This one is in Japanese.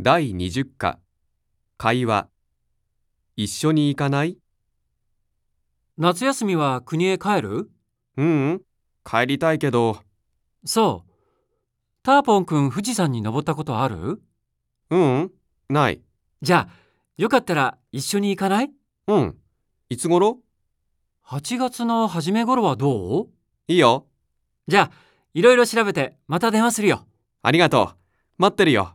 第20課。会話。一緒に行かない？夏休みは国へ帰る？ううん。帰りたいけど。そう。ターポンくん富士山に登ったことある？ううん。ない。じゃあ、よかったら一緒に行かない？うん。いつ頃 ?8 月の初め頃はどう？いいよ。じゃあ、いろいろ調べてまた電話するよ。ありがとう。待ってるよ。